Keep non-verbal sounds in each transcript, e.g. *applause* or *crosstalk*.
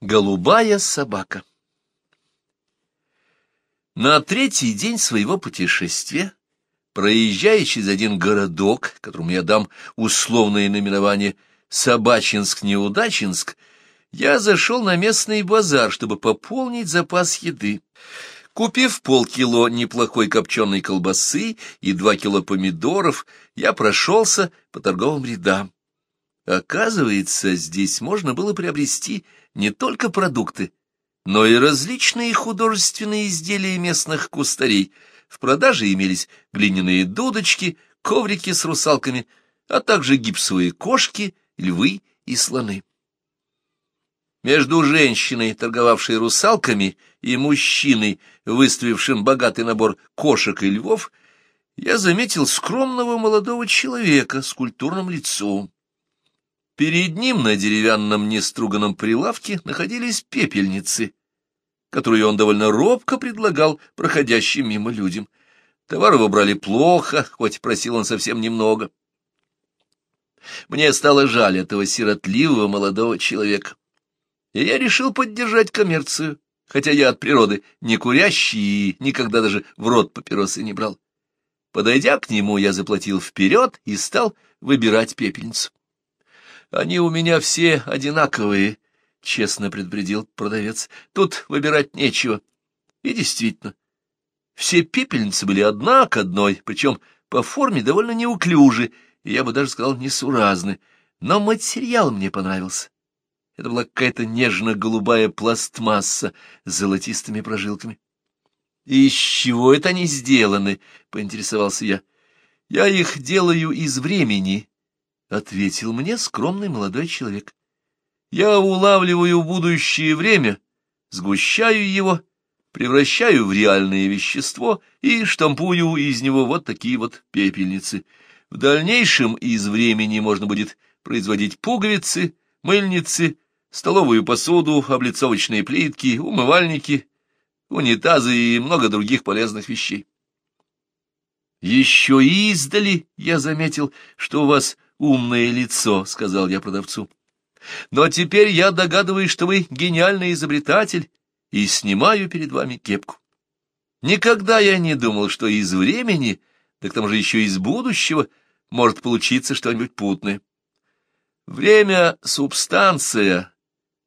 Голубая собака На третий день своего путешествия, проезжая через один городок, которому я дам условное наименование Собачинск-Неудачинск, я зашел на местный базар, чтобы пополнить запас еды. Купив полкило неплохой копченой колбасы и два кило помидоров, я прошелся по торговым рядам. Оказывается, здесь можно было приобрести не только продукты, но и различные художественные изделия местных кустарей. В продаже имелись глиняные дудочки, коврики с русалками, а также гипсовые кошки, львы и слоны. Между женщиной, торговавшей русалками, и мужчиной, выставившим богатый набор кошек и львов, я заметил скромного молодого человека с культурным лицом. Перед ним на деревянном неструганном прилавке находились пепельницы, которые он довольно робко предлагал проходящим мимо людям. Товар его брали плохо, хоть просил он совсем немного. Мне стало жаль этого сиротливого молодого человека, и я решил поддержать коммерцию, хотя я от природы не курящий и никогда даже в рот папиросы не брал. Подойдя к нему, я заплатил вперед и стал выбирать пепельницу. Они у меня все одинаковые, — честно предупредил продавец. Тут выбирать нечего. И действительно, все пепельницы были одна к одной, причем по форме довольно неуклюжи, я бы даже сказал несуразны. Но материал мне понравился. Это была какая-то нежно-голубая пластмасса с золотистыми прожилками. — из чего это они сделаны? — поинтересовался я. — Я их делаю из времени, — ответил мне скромный молодой человек. Я улавливаю будущее время, сгущаю его, превращаю в реальное вещество и штампую из него вот такие вот пепельницы. В дальнейшем из времени можно будет производить пуговицы, мыльницы, столовую посуду, облицовочные плитки, умывальники, унитазы и много других полезных вещей. Еще издали я заметил, что у вас умное лицо, — сказал я продавцу. Но теперь я догадываюсь, что вы гениальный изобретатель, и снимаю перед вами кепку. Никогда я не думал, что из времени, да к тому же еще из будущего, может получиться что-нибудь путное. Время — субстанция,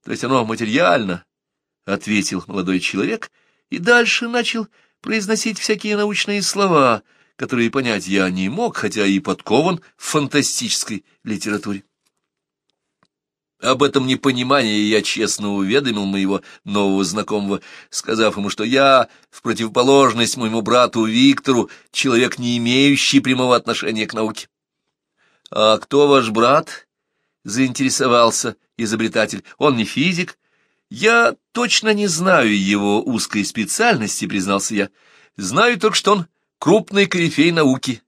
то есть оно материально, — ответил молодой человек и дальше начал произносить всякие научные слова — которые понять я не мог, хотя и подкован в фантастической литературе. Об этом непонимании я честно уведомил моего нового знакомого, сказав ему, что я, в противоположность моему брату Виктору, человек, не имеющий прямого отношения к науке. — А кто ваш брат? — заинтересовался изобретатель. — Он не физик? — Я точно не знаю его узкой специальности, признался я. Знаю только, что он крупный корифей науки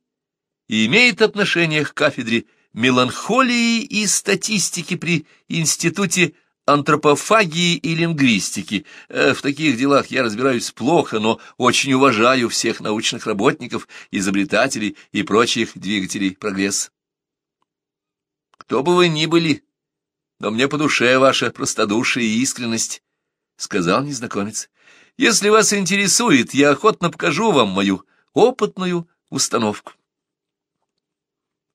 и имеет отношение к кафедре меланхолии и статистики при Институте антропофагии и лингвистики. Э, в таких делах я разбираюсь плохо, но очень уважаю всех научных работников, изобретателей и прочих двигателей прогресса. Кто бы вы ни были, но мне по душе ваша простодушие и искренность, — сказал незнакомец. Если вас интересует, я охотно покажу вам мою опытную установку.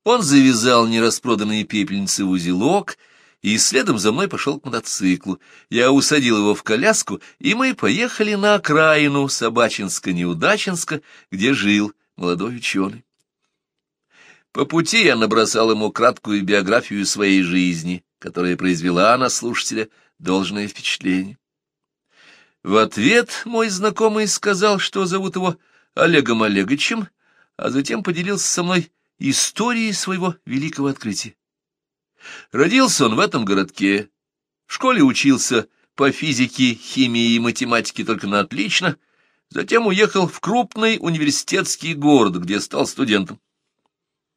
Он завязал нераспроданные пепельницы в узелок и следом за мной пошел к мотоциклу. Я усадил его в коляску, и мы поехали на окраину Собачинска-Неудачинска, где жил молодой ученый. По пути я набросал ему краткую биографию своей жизни, которая произвела на слушателя должное впечатление. В ответ мой знакомый сказал, что зовут его Олегом Олеговичем, а затем поделился со мной историей своего великого открытия. Родился он в этом городке, в школе учился по физике, химии и математике только на отлично, затем уехал в крупный университетский город, где стал студентом.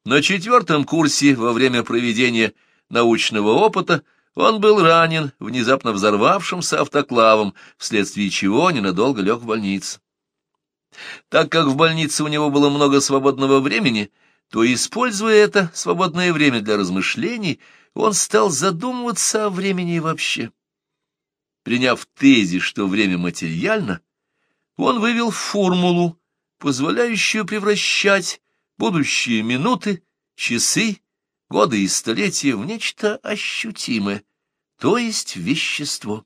На четвертом курсе во время проведения научного опыта он был ранен внезапно взорвавшимся автоклавом, вследствие чего ненадолго лег в больницу. Так как в больнице у него было много свободного времени, то, используя это свободное время для размышлений, он стал задумываться о времени вообще. Приняв тезис, что время материально, он вывел формулу, позволяющую превращать будущие минуты, часы, годы и столетия в нечто ощутимое, то есть вещество.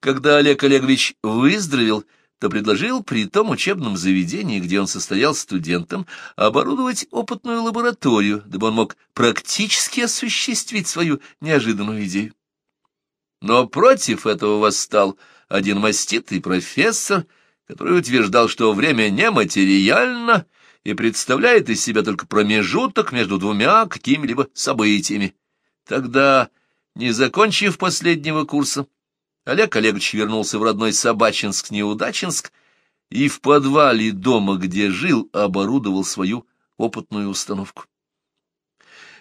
Когда Олег Олегович выздоровел, то предложил при том учебном заведении, где он состоял студентом, оборудовать опытную лабораторию, дабы он мог практически осуществить свою неожиданную идею. Но против этого восстал один маститый профессор, который утверждал, что время нематериально и представляет из себя только промежуток между двумя какими-либо событиями. Тогда, не закончив последнего курса, Олег Олегович вернулся в родной Собачинск-Неудачинск и в подвале дома, где жил, оборудовал свою опытную установку.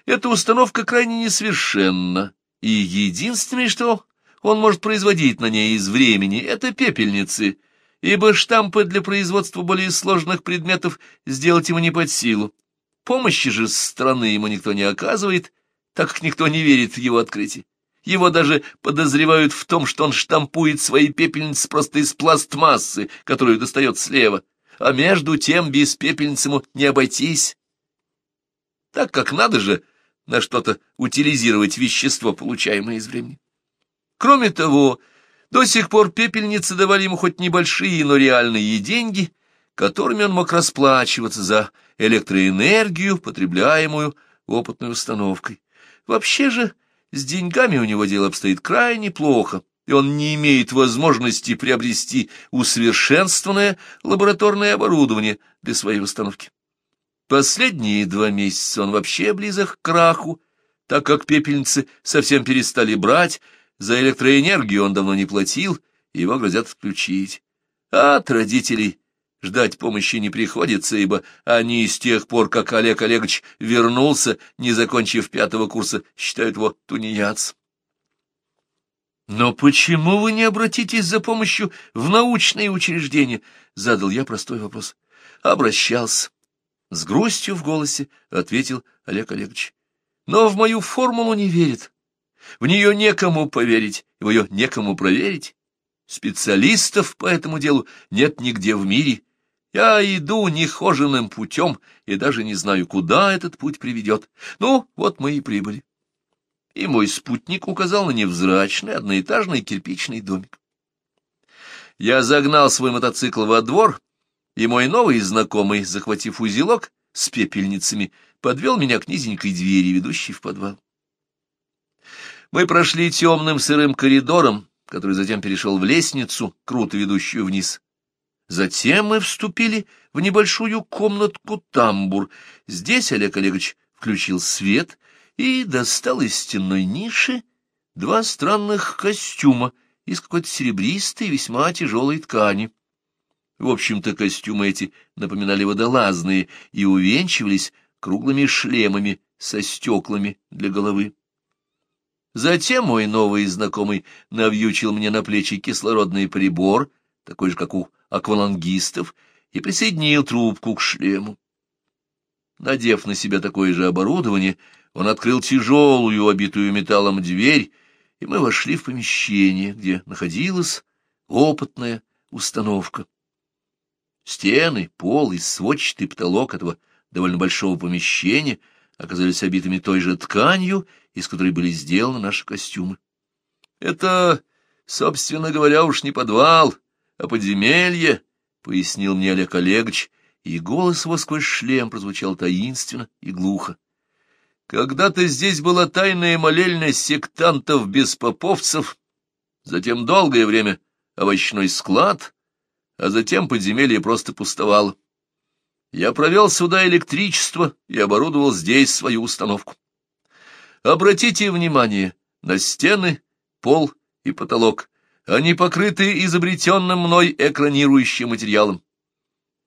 Эта установка крайне несовершенна, и единственное, что он может производить на ней из времени, это пепельницы, ибо штампы для производства более сложных предметов сделать ему не под силу. Помощи же с стороны ему никто не оказывает, так как никто не верит в его открытие. Его даже подозревают в том, что он штампует свои пепельницы просто из пластмассы, которую достает слева, а между тем без пепельницы ему не обойтись. Так как надо же на что-то утилизировать вещество, получаемое из времени. Кроме того, до сих пор пепельницы давали ему хоть небольшие, но реальные деньги, которыми он мог расплачиваться за электроэнергию, потребляемую опытной установкой. Вообще же с деньгами у него дело обстоит крайне плохо, и он не имеет возможности приобрести усовершенствованное лабораторное оборудование для своей установки. Последние два месяца он вообще близок к краху, так как пепельницы совсем перестали брать, за электроэнергию он давно не платил, его грозят отключить. А от родителей ждать помощи не приходится, ибо они с тех пор, как Олег Олегович вернулся, не закончив пятого курса, считают его тунеядцем. «Но почему вы не обратитесь за помощью в научные учреждения?» — задал я простой вопрос. «Обращался». С грустью в голосе ответил Олег Олегович. «Но в мою формулу не верит. В нее некому поверить, в ее некому проверить. Специалистов по этому делу нет нигде в мире. Я иду нехоженным путем и даже не знаю, куда этот путь приведет. Ну, вот мы и прибыли. И мой спутник указал на невзрачный одноэтажный кирпичный домик. Я загнал свой мотоцикл во двор, и мой новый знакомый, захватив узелок с пепельницами, подвел меня к низенькой двери, ведущей в подвал. Мы прошли темным сырым коридором, который затем перешел в лестницу, круто ведущую вниз. Затем мы вступили в небольшую комнатку-тамбур. Здесь Олег Олегович включил свет и достал из стенной ниши два странных костюма из какой-то серебристой, весьма тяжелой ткани. В общем-то, костюмы эти напоминали водолазные и увенчивались круглыми шлемами со стеклами для головы. Затем мой новый знакомый навьючил мне на плечи кислородный прибор, такой же, как у аквалангистов, и присоединил трубку к шлему. Надев на себя такое же оборудование, он открыл тяжелую, обитую металлом дверь, и мы вошли в помещение, где находилась опытная установка. Стены, пол и сводчатый потолок этого довольно большого помещения оказались обитыми той же тканью из которой были сделаны наши костюмы. Это, собственно говоря, уж не подвал, а подземелье, — пояснил мне Олег Олегович, и голос его сквозь шлем прозвучал таинственно и глухо. Когда-то здесь была тайная молельня сектантов-беспоповцев, затем долгое время овощной склад, а затем подземелье просто пустовало. Я провел сюда электричество и оборудовал здесь свою установку. Обратите внимание на стены, пол и потолок. Они покрыты изобретенным мной экранирующим материалом.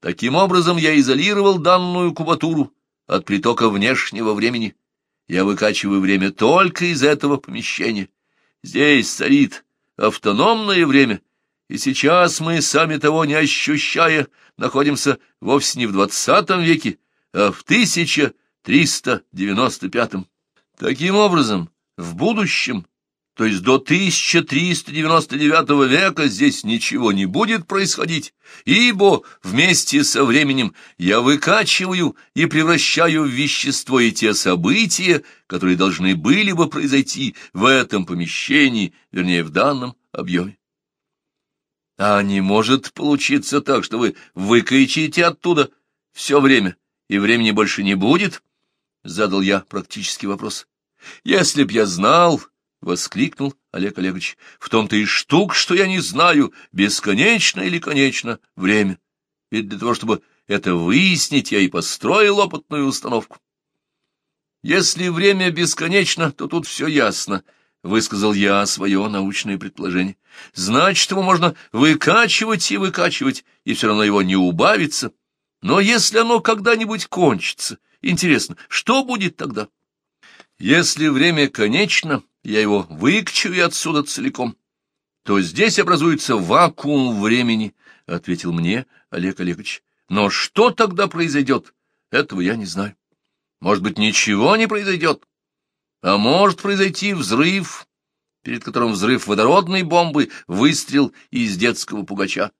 Таким образом, я изолировал данную кубатуру от притока внешнего времени. Я выкачиваю время только из этого помещения. Здесь царит автономное время, и сейчас мы, сами того не ощущая, находимся вовсе не в двадцатом веке, а в 1395 -м. Таким образом, в будущем то есть до 1399 века здесь ничего не будет происходить, ибо вместе со временем я выкачиваю и превращаю в вещество и те события, которые должны были бы произойти в этом помещении, вернее, в данном объеме. А не может получиться так, что вы выкачаете оттуда все время, и времени больше не будет? Задал я практический вопрос. Если б я знал, — воскликнул Олег Олегович. — В том-то и штук, что я не знаю, бесконечно или конечно время. Ведь для того, чтобы это выяснить, я и построил опытную установку. — Если время бесконечно, то тут все ясно, — высказал я свое научное предположение. — Значит, его можно выкачивать и выкачивать, и все равно его не убавится. Но если оно когда-нибудь кончится, интересно, что будет тогда? Если время конечно, я его выкачу и отсюда целиком, то здесь образуется вакуум времени, — ответил мне Олег Олегович. Но что тогда произойдет, этого я не знаю. Может быть, ничего не произойдет, а может произойти взрыв, перед которым взрыв водородной бомбы, выстрел из детского пугача.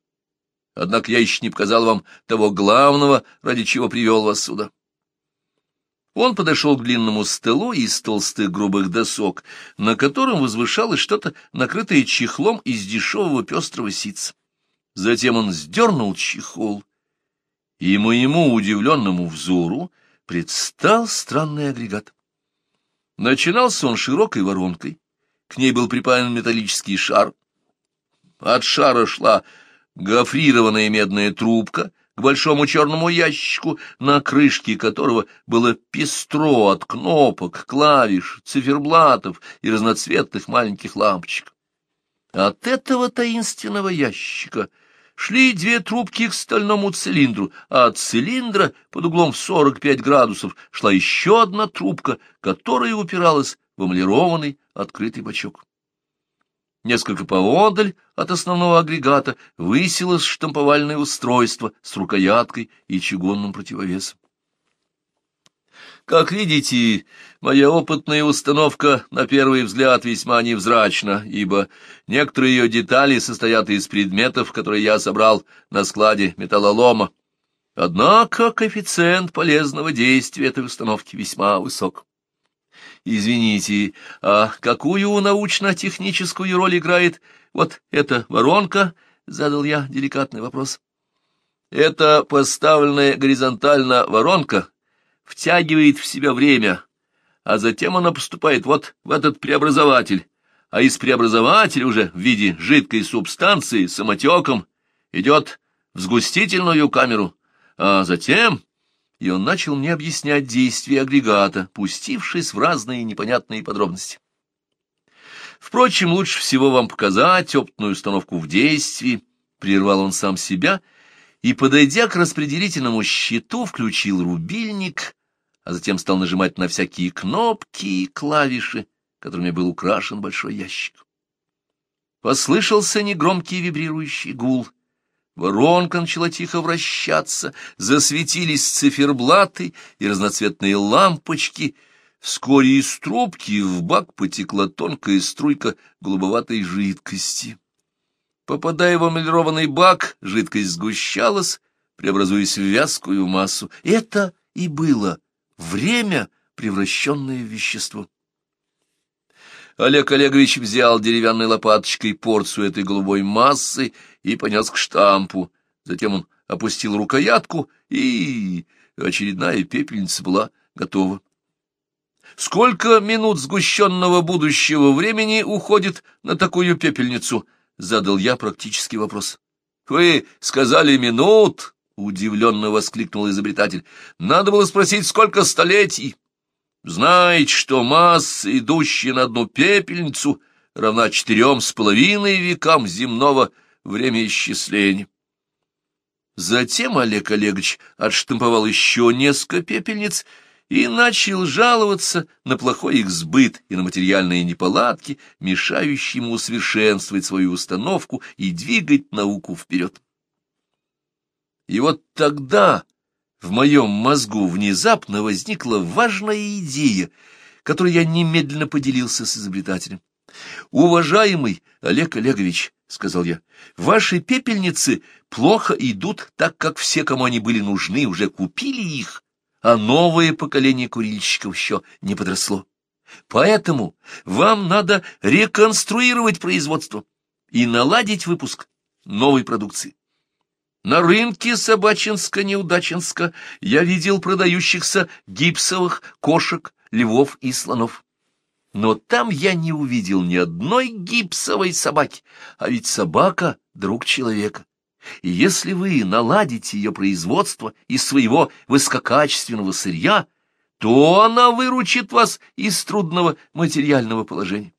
Однако я еще не показал вам того главного, ради чего привел вас сюда. Он подошел к длинному столу из толстых грубых досок, на котором возвышалось что-то, накрытое чехлом из дешевого пестрого ситца. Затем он сдернул чехол, и моему удивленному взору предстал странный агрегат. Начинался он широкой воронкой, к ней был припаян металлический шар. От шара шла гофрированная медная трубка, к большому черному ящику, на крышке которого было пестро от кнопок, клавиш, циферблатов и разноцветных маленьких лампочек. От этого таинственного ящика шли две трубки к стальному цилиндру, а от цилиндра под углом в 45 градусов шла еще одна трубка, которая упиралась в эмалированный открытый бачок. Несколько поодаль от основного агрегата высилось штамповальное устройство с рукояткой и чугунным противовесом. Как видите, моя опытная установка на первый взгляд весьма невзрачна, ибо некоторые ее детали состоят из предметов, которые я собрал на складе металлолома. Однако коэффициент полезного действия этой установки весьма высок. Извините, а какую научно-техническую роль играет вот эта воронка? Задал я деликатный вопрос. Эта поставленная горизонтально воронка втягивает в себя время, а затем она поступает вот в этот преобразователь, а из преобразователя уже в виде жидкой субстанции самотеком идет в сгустительную камеру, а затем и он начал мне объяснять действия агрегата, пустившись в разные непонятные подробности. Впрочем, лучше всего вам показать опытную установку в действии, прервал он сам себя, и, подойдя к распределительному щиту, включил рубильник, а затем стал нажимать на всякие кнопки и клавиши, которыми был украшен большой ящик. Послышался негромкий вибрирующий гул — Воронка начала тихо вращаться, засветились циферблаты и разноцветные лампочки. Вскоре из трубки в бак потекла тонкая струйка голубоватой жидкости. Попадая в эмалированный бак, жидкость сгущалась, преобразуясь в вязкую массу. Это и было время, превращенное в вещество. Олег Олегович взял деревянной лопаточкой порцию этой голубой массы и понес к штампу. Затем он опустил рукоятку, и очередная пепельница была готова. «Сколько минут сгущенного будущего времени уходит на такую пепельницу?» — задал я практический вопрос. «Вы сказали минут?» — удивленно воскликнул изобретатель. «Надо было спросить, сколько столетий?» Знаете, что масса, идущая на одну пепельницу, равна четырем с половиной векам земного времяисчисления. Затем Олег Олегович отштамповал еще несколько пепельниц и начал жаловаться на плохой их сбыт и на материальные неполадки, мешающие ему усовершенствовать свою установку и двигать науку вперед. И вот тогда в моем мозгу внезапно возникла важная идея, которой я немедленно поделился с изобретателем. «Уважаемый Олег Олегович», — сказал я, — «ваши пепельницы плохо идут, так как все, кому они были нужны, уже купили их, а новое поколение курильщиков еще не подросло. Поэтому вам надо реконструировать производство и наладить выпуск новой продукции. На рынке Собачинска-Неудачинска я видел продающихся гипсовых кошек, львов и слонов. Но там я не увидел ни одной гипсовой собаки, а ведь собака — друг человека. И если вы наладите ее производство из своего высококачественного сырья, то она выручит вас из трудного материального положения.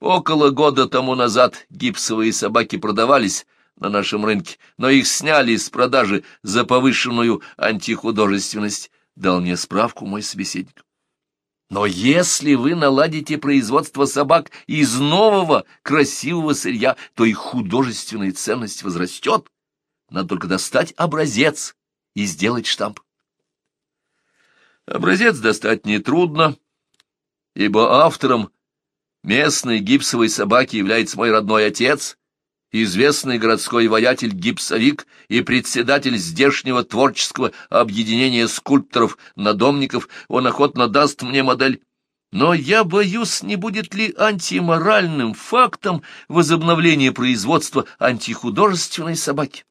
Около года тому назад гипсовые собаки продавались на нашем рынке, но их сняли с продажи за повышенную антихудожественность, дал мне справку мой собеседник. Но если вы наладите производство собак из нового красивого сырья, то их художественная ценность возрастет. Надо только достать образец и сделать штамп. Образец достать нетрудно, ибо автором местной гипсовой собаки является мой родной отец, известный городской воятель-гипсовик и председатель здешнего творческого объединения скульпторов-надомников, он охотно даст мне модель. Но я боюсь, не будет ли антиморальным фактом возобновления производства антихудожественной собаки.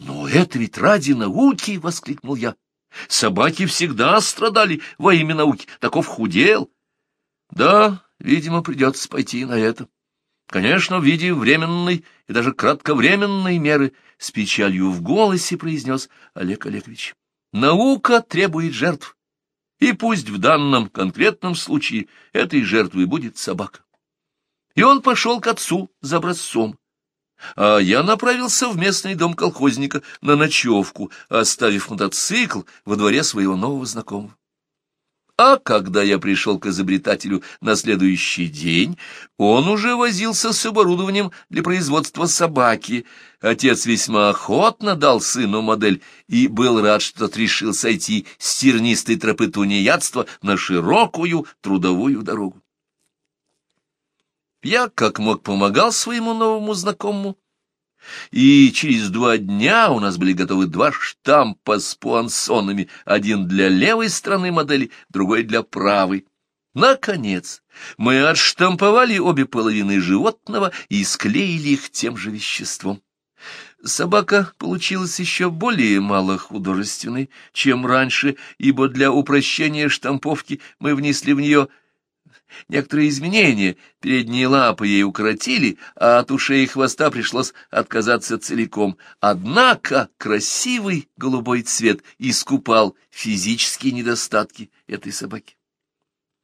«Но это ведь ради науки!» — воскликнул я. «Собаки всегда страдали во имя науки, таков худел». «Да, видимо, придется пойти на это». Конечно, в виде временной и даже кратковременной меры, с печалью в голосе произнес Олег Олегович. Наука требует жертв, и пусть в данном конкретном случае этой жертвой будет собака. И он пошел к отцу за образцом, а я направился в местный дом колхозника на ночевку, оставив мотоцикл во дворе своего нового знакомого. А когда я пришел к изобретателю на следующий день, он уже возился с оборудованием для производства собаки. Отец весьма охотно дал сыну модель и был рад, что тот решил сойти с тернистой тропы тунеядства на широкую трудовую дорогу. Я как мог помогал своему новому знакомому, и через два дня у нас были готовы два штампа с пуансонами, один для левой стороны модели, другой для правой. Наконец, мы отштамповали обе половины животного и склеили их тем же веществом. Собака получилась еще более малохудожественной, чем раньше, ибо для упрощения штамповки мы внесли в нее Некоторые изменения, передние лапы ей укоротили, а от ушей и хвоста пришлось отказаться целиком. Однако красивый голубой цвет искупал физические недостатки этой собаки.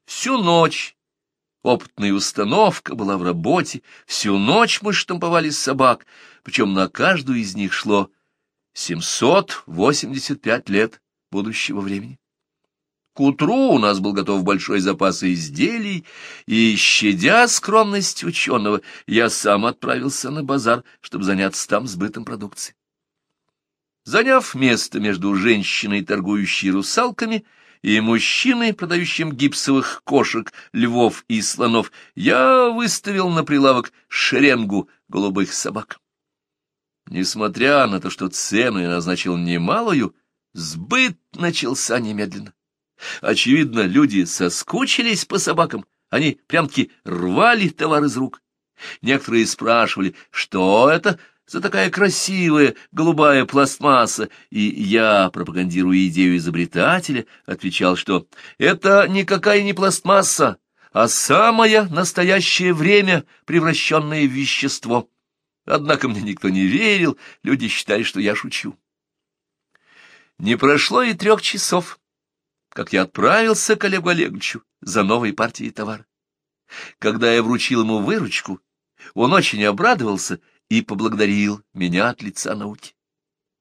Всю ночь опытная установка была в работе, всю ночь мы штамповали собак, причем на каждую из них шло 785 лет будущего времени. К утру у нас был готов большой запас изделий, и, щадя скромность ученого, я сам отправился на базар, чтобы заняться там сбытом продукции. Заняв место между женщиной, торгующей русалками, и мужчиной, продающим гипсовых кошек, львов и слонов, я выставил на прилавок шеренгу голубых собак. Несмотря на то, что цену я назначил немалую, сбыт начался немедленно. Очевидно, люди соскучились по собакам, они прям-таки рвали товар из рук. Некоторые спрашивали, что это за такая красивая голубая пластмасса, и я, пропагандируя идею изобретателя, отвечал, что это никакая не пластмасса, а самое настоящее время, превращенное в вещество. Однако мне никто не верил, люди считали, что я шучу. Не прошло и трех часов как я отправился к Олегу Олеговичу за новой партией товара. Когда я вручил ему выручку, он очень обрадовался и поблагодарил меня от лица науки.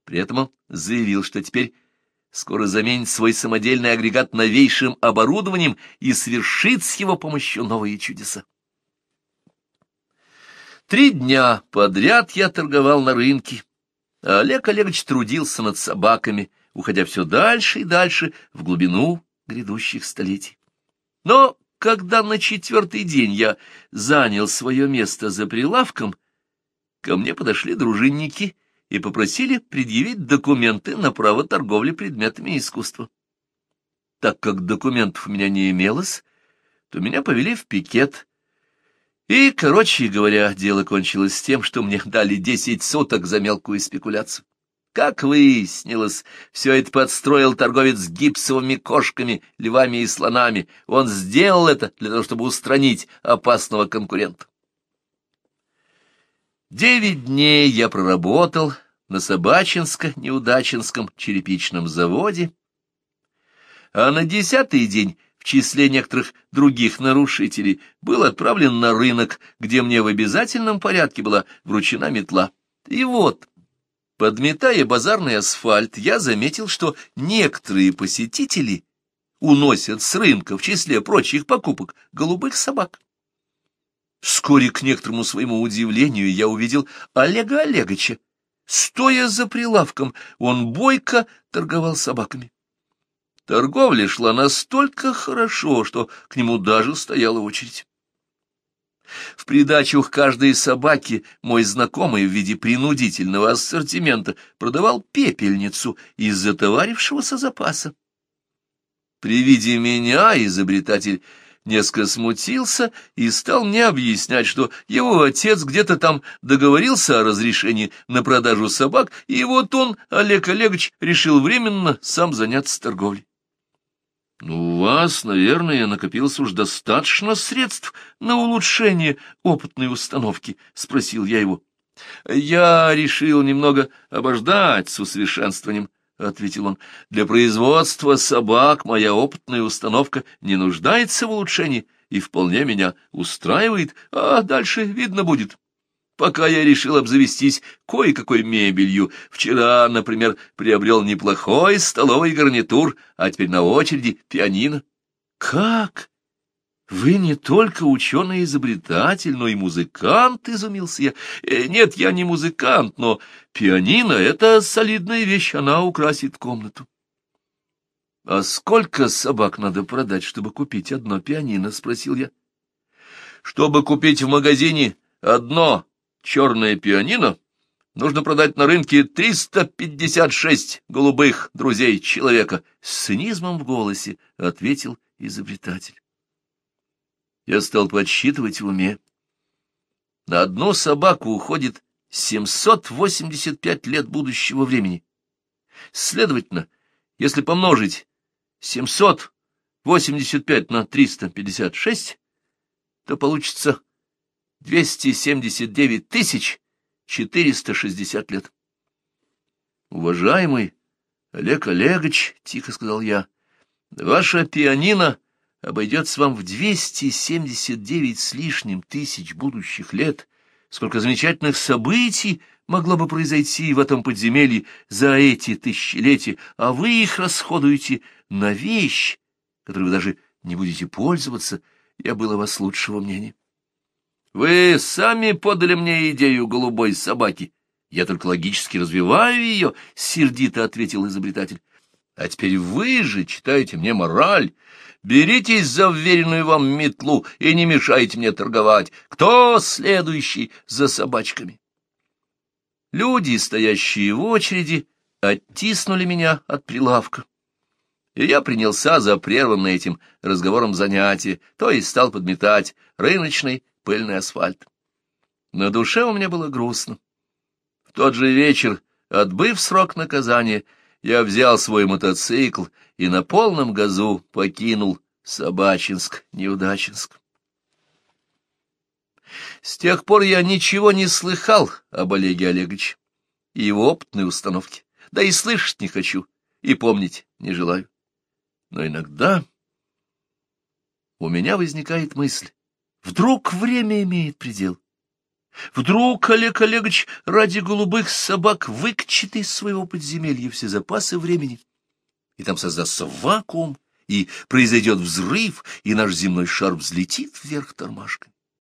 При этом он заявил, что теперь скоро заменит свой самодельный агрегат новейшим оборудованием и совершит с его помощью новые чудеса. Три дня подряд я торговал на рынке, а Олег Олегович трудился над собаками, уходя все дальше и дальше в глубину грядущих столетий. Но когда на четвертый день я занял свое место за прилавком, ко мне подошли дружинники и попросили предъявить документы на право торговли предметами искусства. Так как документов у меня не имелось, то меня повели в пикет. И, короче говоря, дело кончилось тем, что мне *laughs* дали десять суток за мелкую спекуляцию. Как выяснилось, все это подстроил торговец гипсовыми кошками, львами и слонами. Он сделал это для того, чтобы устранить опасного конкурента. Девять дней я проработал на Собачинско-Неудачинском черепичном заводе, а на десятый день в числе некоторых других нарушителей был отправлен на рынок, где мне в обязательном порядке была вручена метла. И вот... Подметая базарный асфальт, я заметил, что некоторые посетители уносят с рынка в числе прочих покупок голубых собак. Вскоре, к некоторому своему удивлению, я увидел Олега Олеговича. Стоя за прилавком, он бойко торговал собаками. Торговля шла настолько хорошо, что к нему даже стояла очередь. В придачу к каждой собаке мой знакомый в виде принудительного ассортимента продавал пепельницу из затоварившегося запаса. При виде меня изобретатель несколько смутился и стал мне объяснять, что его отец где-то там договорился о разрешении на продажу собак, и вот он, Олег Олегович, решил временно сам заняться торговлей. Ну, у вас, наверное, накопилось уж достаточно средств на улучшение опытной установки, — спросил я его. — Я решил немного обождать с усовершенствованием, — ответил он. — Для производства собак моя опытная установка не нуждается в улучшении и вполне меня устраивает, а дальше видно будет. Пока я решил обзавестись кое-какой мебелью. Вчера, например, приобрел неплохой столовый гарнитур, а теперь на очереди пианино. Как? Вы не только ученый-изобретатель, но и музыкант, изумился я. Э, нет, я не музыкант, но пианино — это солидная вещь, она украсит комнату. — А сколько собак надо продать, чтобы купить одно пианино? — спросил я. — Чтобы купить в магазине одно черное пианино, нужно продать на рынке 356 голубых друзей человека. С цинизмом в голосе ответил изобретатель. Я стал подсчитывать в уме. На одну собаку уходит 785 лет будущего времени. Следовательно, если помножить 785 на 356, то получится 279 тысяч 460 лет. Уважаемый Олег Олегович, — тихо сказал я, — ваша пианино обойдется вам в 279 с лишним тысяч будущих лет. Сколько замечательных событий могло бы произойти в этом подземелье за эти тысячелетия, а вы их расходуете на вещь, которой вы даже не будете пользоваться, я был о вас лучшего мнения. Вы сами подали мне идею голубой собаки. Я только логически развиваю ее, — сердито ответил изобретатель. А теперь вы же читаете мне мораль. Беритесь за вверенную вам метлу и не мешайте мне торговать. Кто следующий за собачками? Люди, стоящие в очереди, оттиснули меня от прилавка. И я принялся за прерванное этим разговором занятие, то есть стал подметать рыночный пыльный асфальт. На душе у меня было грустно. В тот же вечер, отбыв срок наказания, я взял свой мотоцикл и на полном газу покинул Собачинск-Неудачинск. С тех пор я ничего не слыхал об Олеге Олеговиче и его опытной установке, да и слышать не хочу, и помнить не желаю. Но иногда у меня возникает мысль, Вдруг время имеет предел? Вдруг Олег Олегович ради голубых собак выкчет из своего подземелья все запасы времени, и там создастся вакуум, и произойдет взрыв, и наш земной шар взлетит вверх тормашками.